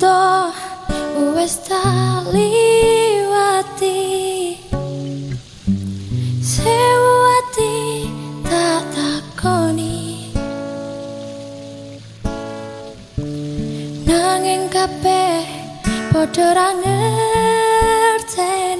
to wis taliwati sewati tak takoni. Nanging kabeh padha ra ngerteni.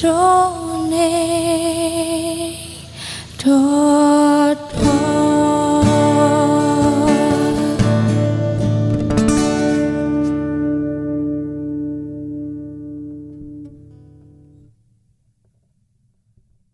throne